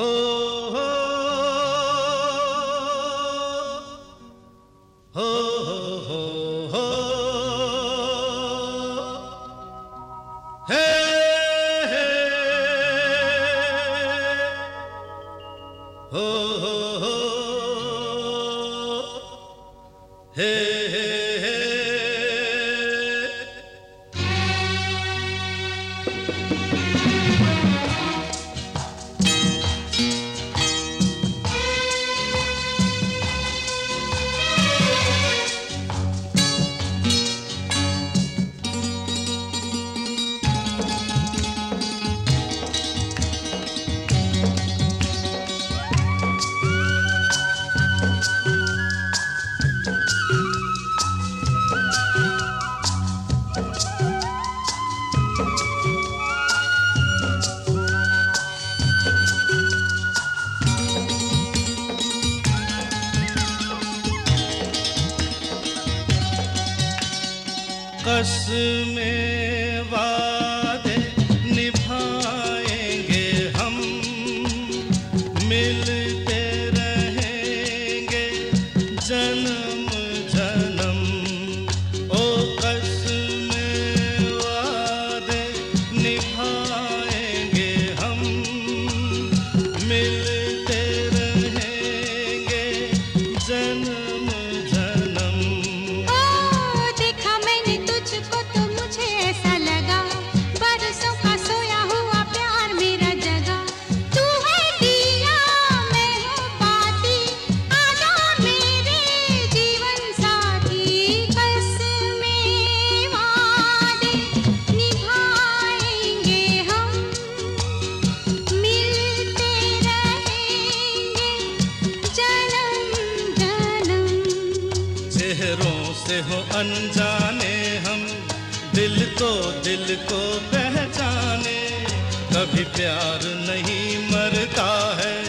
Oh, oh, oh. बस में वादे निभाएँगे हम। मिलते रहेंगे जन्म चेहरों से हो अनजाने हम। दिल को दिल को पहचाने। कभी प्यार नहीं मरता है।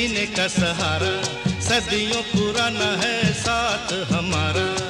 जीने का सहारा सदियों पुराना है साथ हमारा।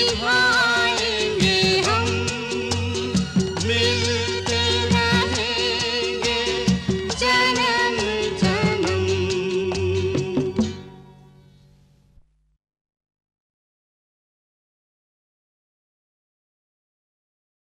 Give